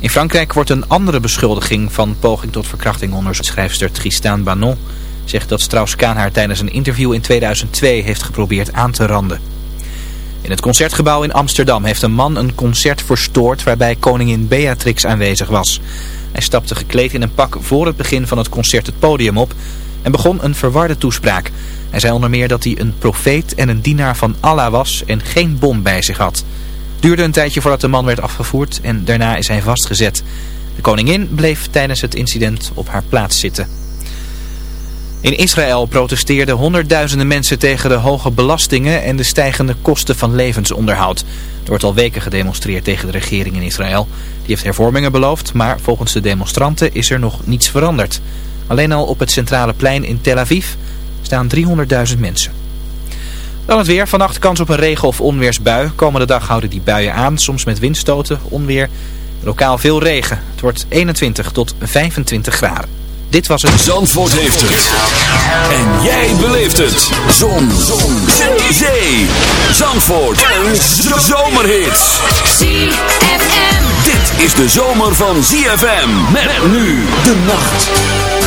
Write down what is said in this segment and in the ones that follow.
In Frankrijk wordt een andere beschuldiging van poging tot verkrachting onderzocht. Schrijfster Tristan Banon zegt dat Strauss-Kaan haar tijdens een interview in 2002 heeft geprobeerd aan te randen. In het Concertgebouw in Amsterdam heeft een man een concert verstoord waarbij koningin Beatrix aanwezig was. Hij stapte gekleed in een pak voor het begin van het concert het podium op en begon een verwarde toespraak. Hij zei onder meer dat hij een profeet en een dienaar van Allah was en geen bom bij zich had. Duurde een tijdje voordat de man werd afgevoerd en daarna is hij vastgezet. De koningin bleef tijdens het incident op haar plaats zitten. In Israël protesteerden honderdduizenden mensen tegen de hoge belastingen en de stijgende kosten van levensonderhoud. Er wordt al weken gedemonstreerd tegen de regering in Israël. Die heeft hervormingen beloofd, maar volgens de demonstranten is er nog niets veranderd. Alleen al op het centrale plein in Tel Aviv staan 300.000 mensen. Dan het weer. Vannacht kans op een regen- of onweersbui. Komende dag houden die buien aan, soms met windstoten, onweer. Lokaal veel regen. Het wordt 21 tot 25 graden. Dit was het... Zandvoort heeft het. En jij beleeft het. Zon. Zon. Zee. Zandvoort. Een zomerhit. ZFM. Dit is de zomer van ZFM. Met nu de nacht.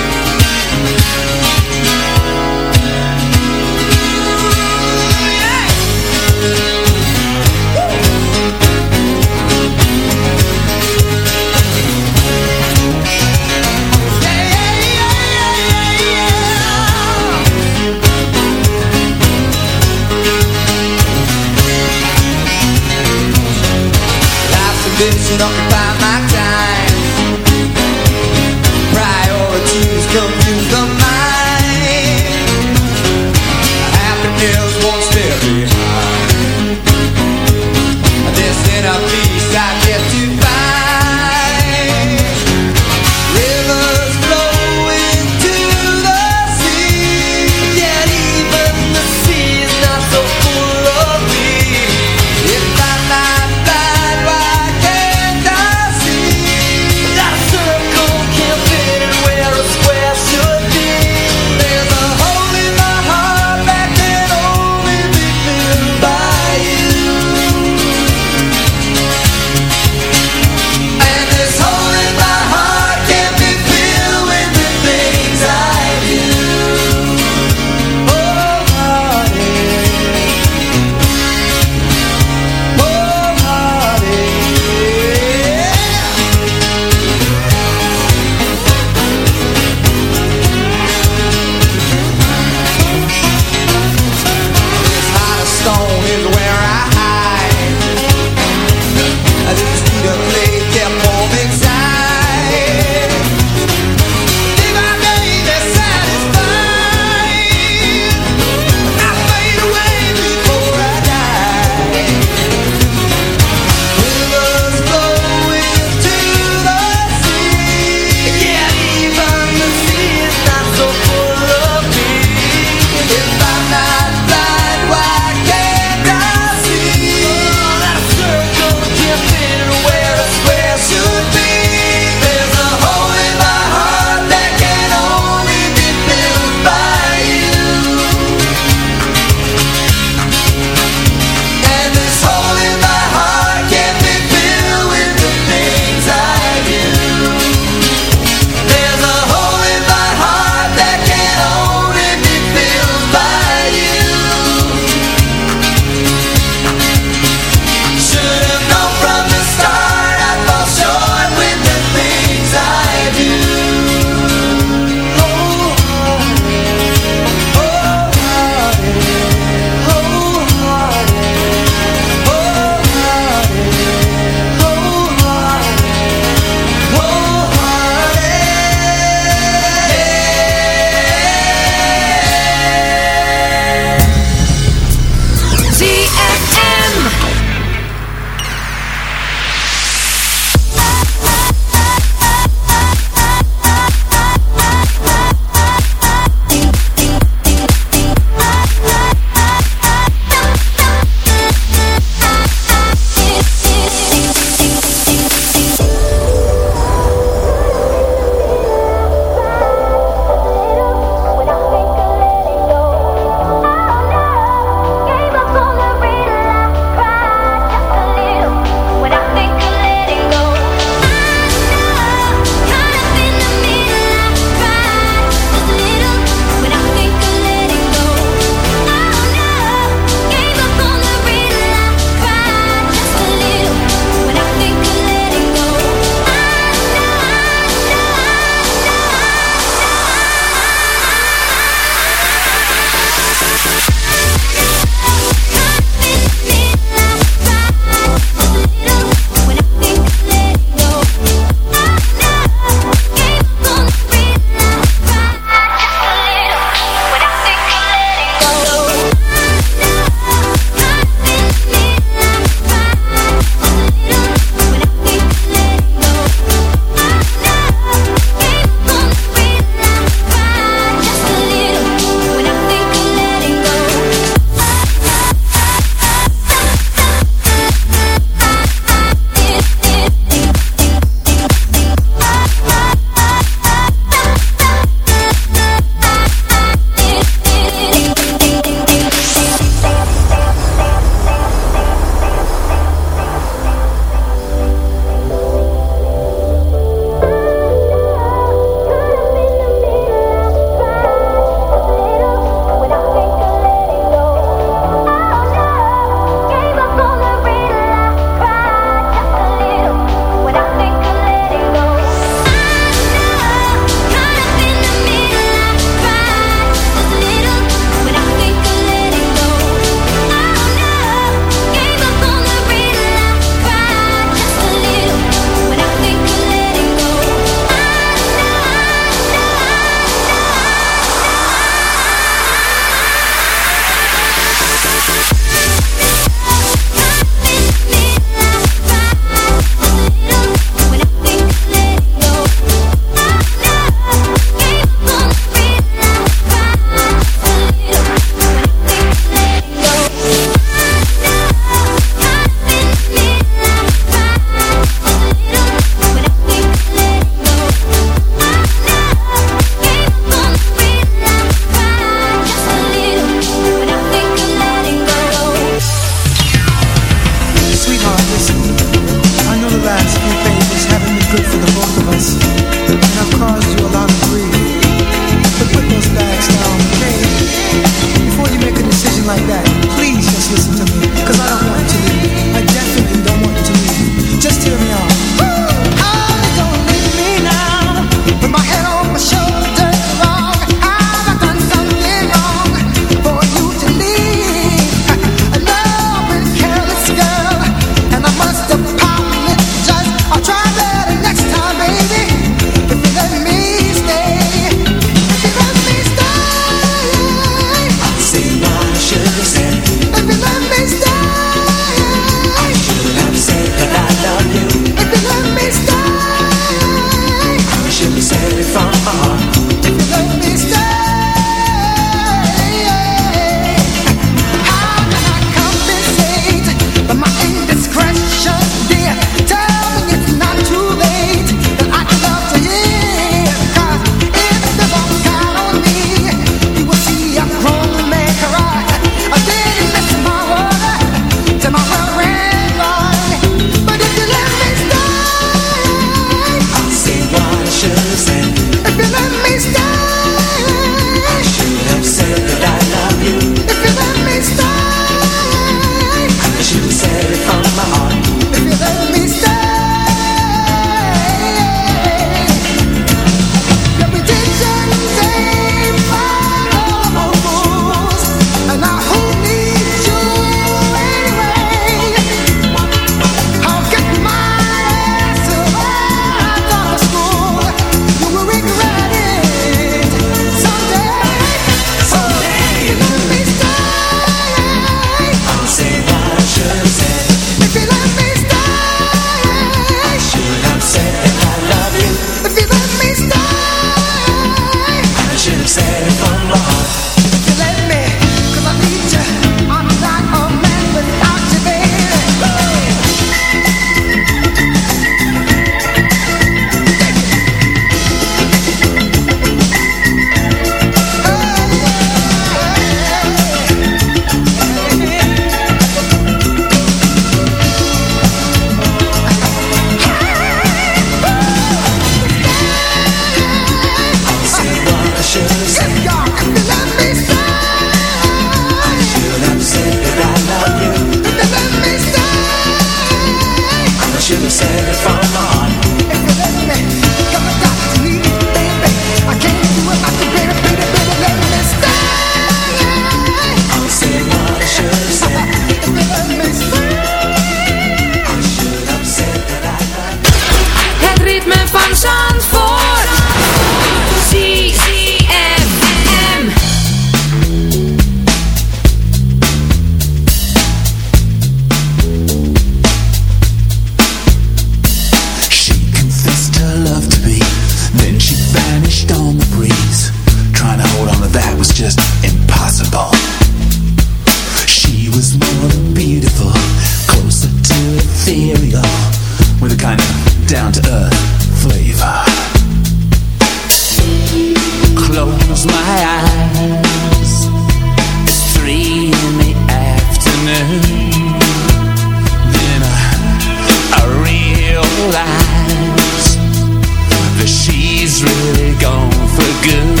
Good.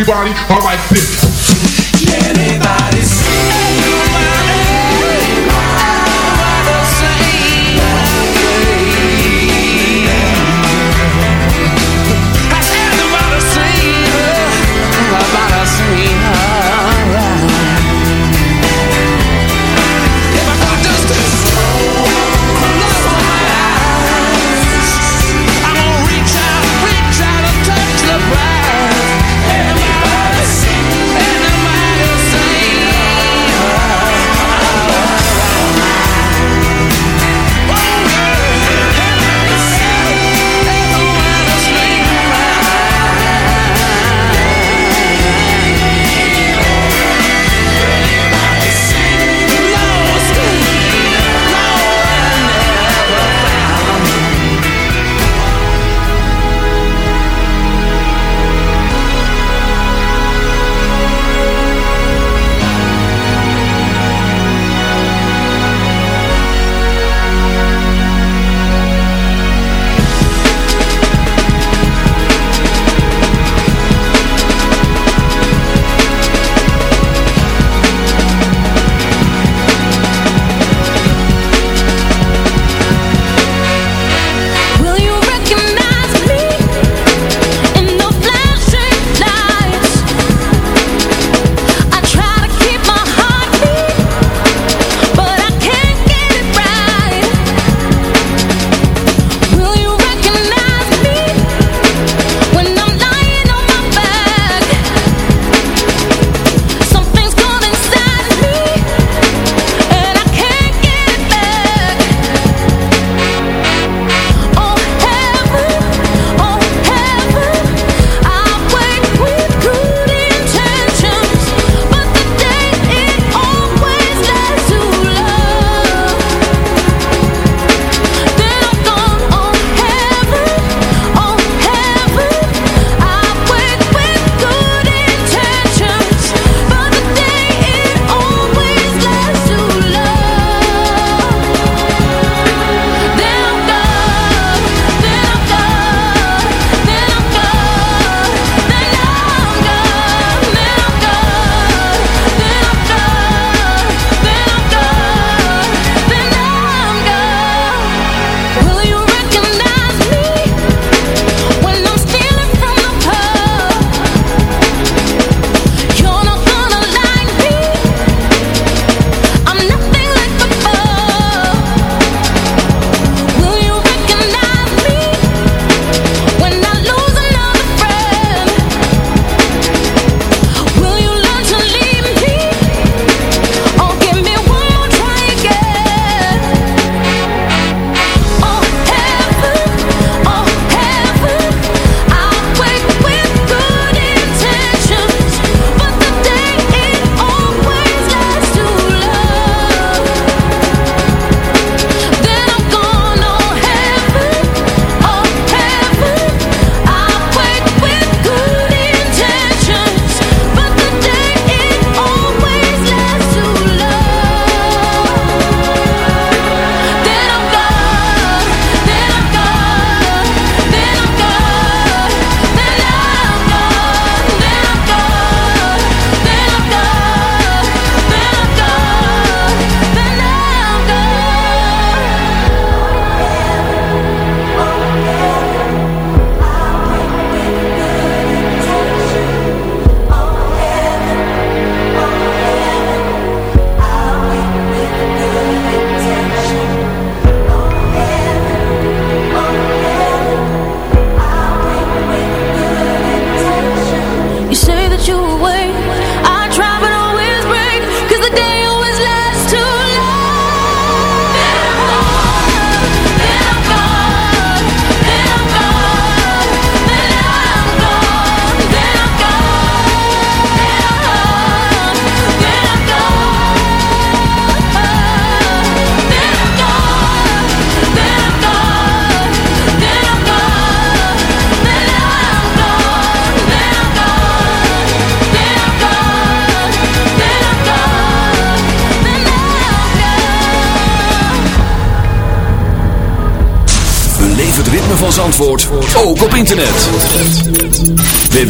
Everybody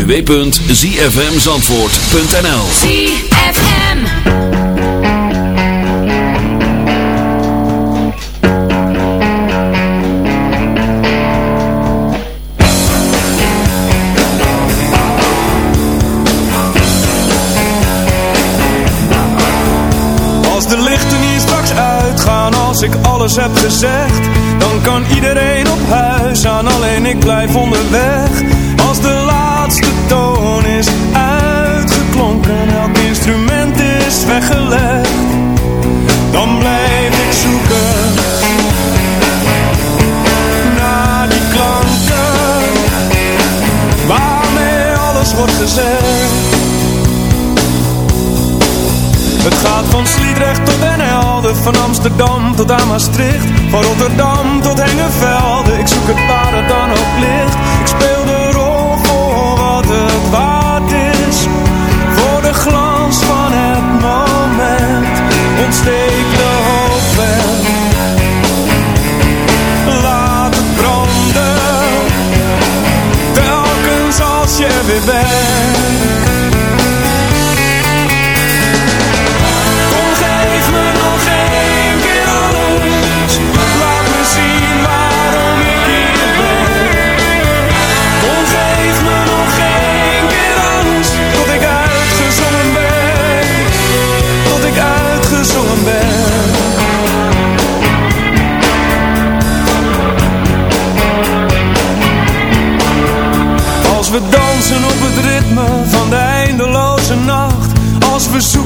www.zfmzandvoort.nl als ik alles heb gezegd Dan kan iedereen op huis aan. Alleen ik blijf onderweg. Het gaat van Sliedrecht tot Den Helden, van Amsterdam tot aan Maastricht. Van Rotterdam tot Hengelvelde, ik zoek het waar het dan ook ligt. Ik speel de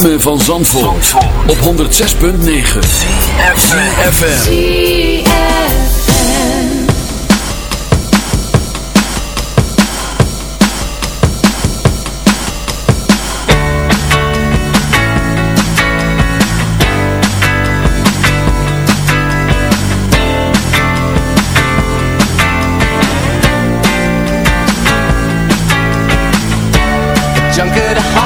ritme van Zandvoort, op 106.9 FM. Junk at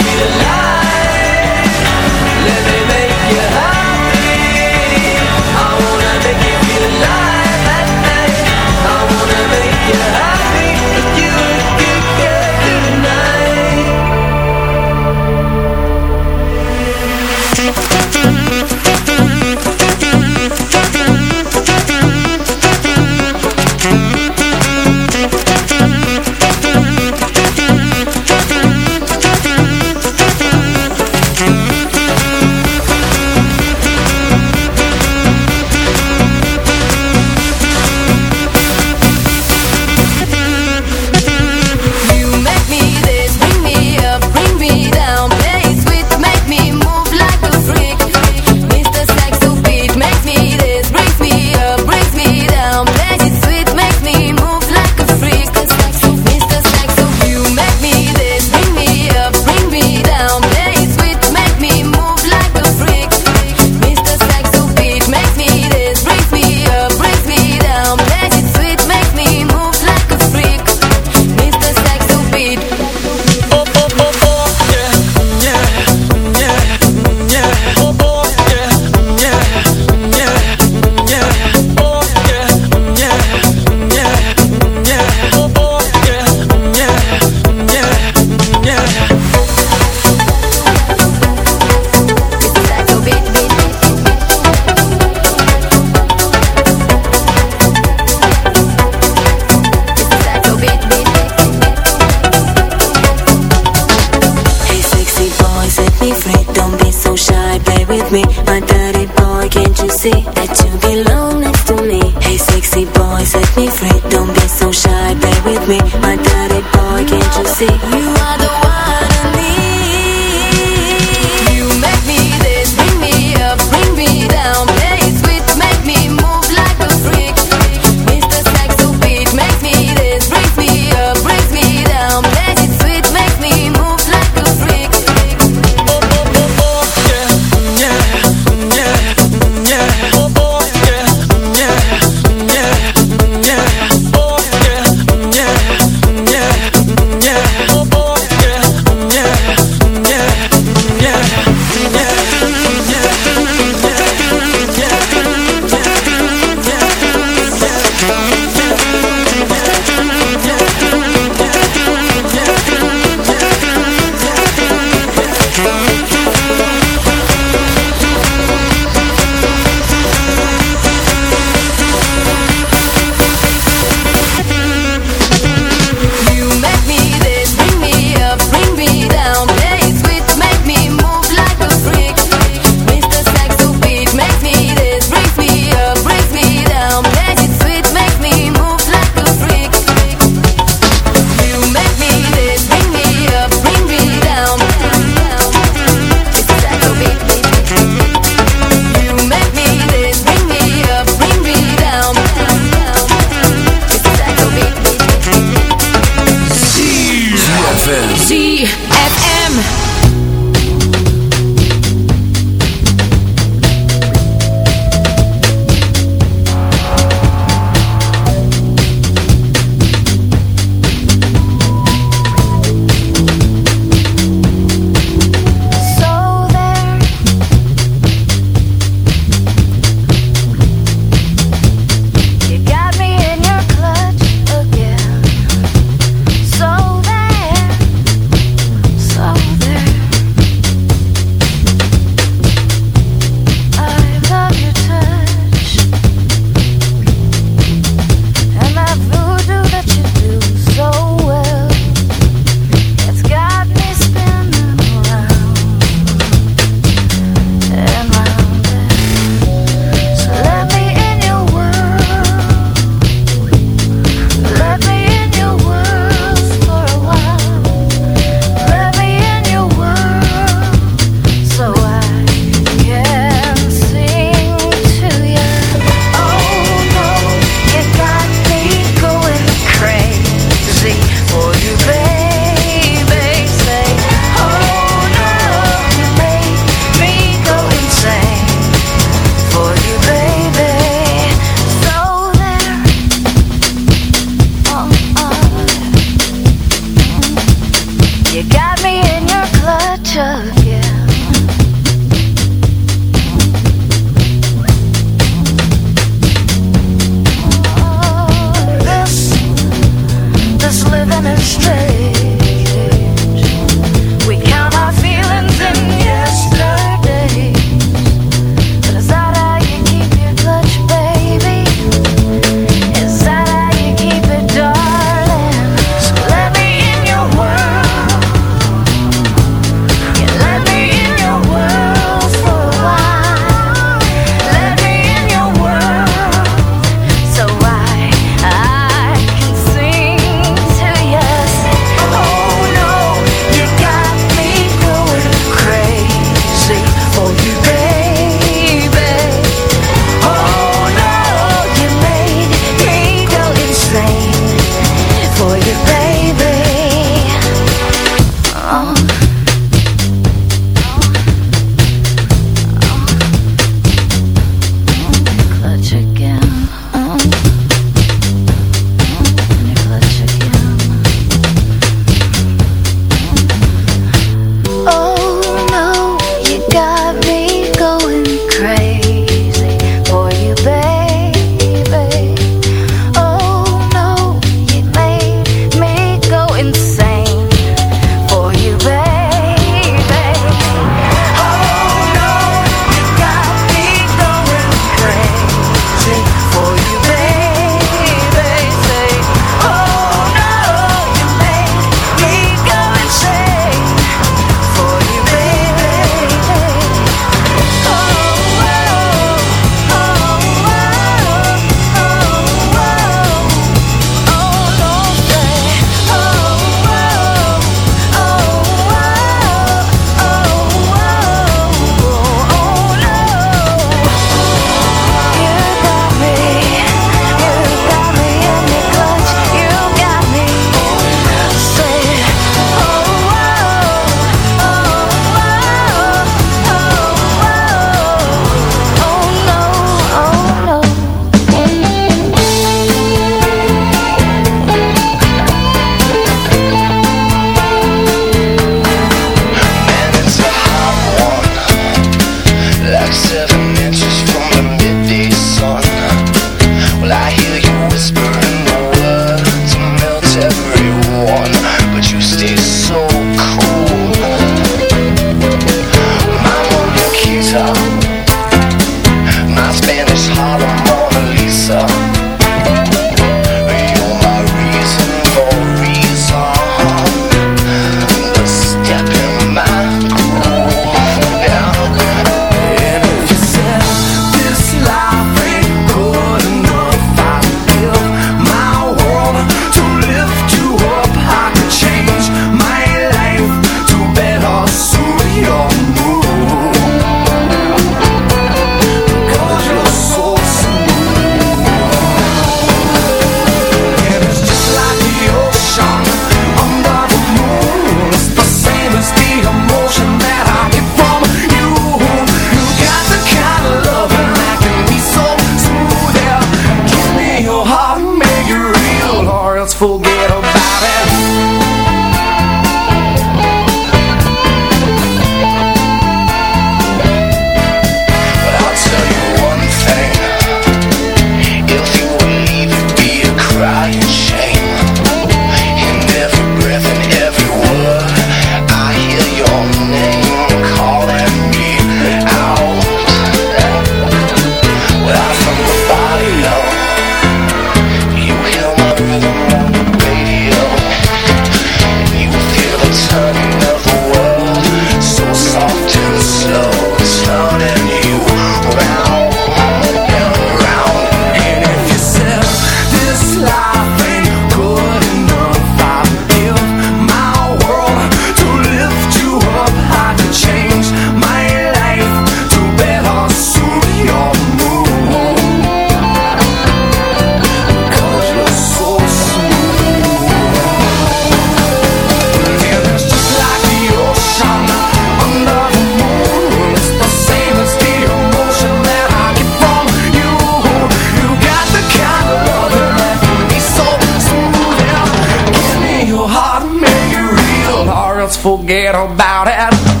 forget about it.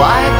Why?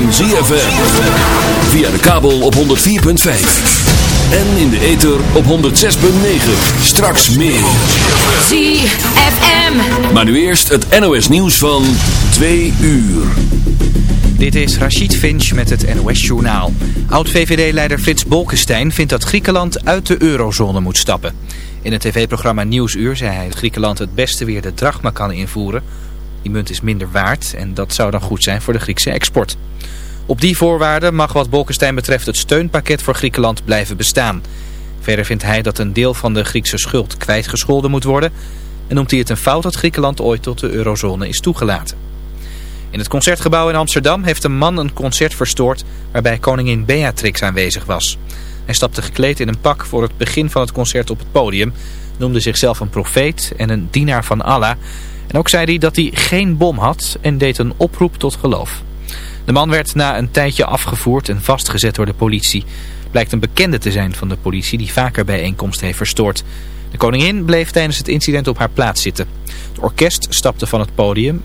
Van ZFM. Via de kabel op 104.5. En in de ether op 106.9. Straks meer. ZFM. Maar nu eerst het NOS nieuws van 2 uur. Dit is Rachid Finch met het NOS-journaal. Oud-VVD-leider Frits Bolkestein vindt dat Griekenland uit de eurozone moet stappen. In het tv-programma Nieuwsuur zei hij dat Griekenland het beste weer de drachma kan invoeren. Die munt is minder waard en dat zou dan goed zijn voor de Griekse export. Op die voorwaarden mag wat Bolkestein betreft het steunpakket voor Griekenland blijven bestaan. Verder vindt hij dat een deel van de Griekse schuld kwijtgescholden moet worden... en noemt hij het een fout dat Griekenland ooit tot de eurozone is toegelaten. In het Concertgebouw in Amsterdam heeft een man een concert verstoord waarbij koningin Beatrix aanwezig was. Hij stapte gekleed in een pak voor het begin van het concert op het podium, noemde zichzelf een profeet en een dienaar van Allah. En ook zei hij dat hij geen bom had en deed een oproep tot geloof. De man werd na een tijdje afgevoerd en vastgezet door de politie. Blijkt een bekende te zijn van de politie die vaker bijeenkomsten heeft verstoord. De koningin bleef tijdens het incident op haar plaats zitten. Het orkest stapte van het podium, maar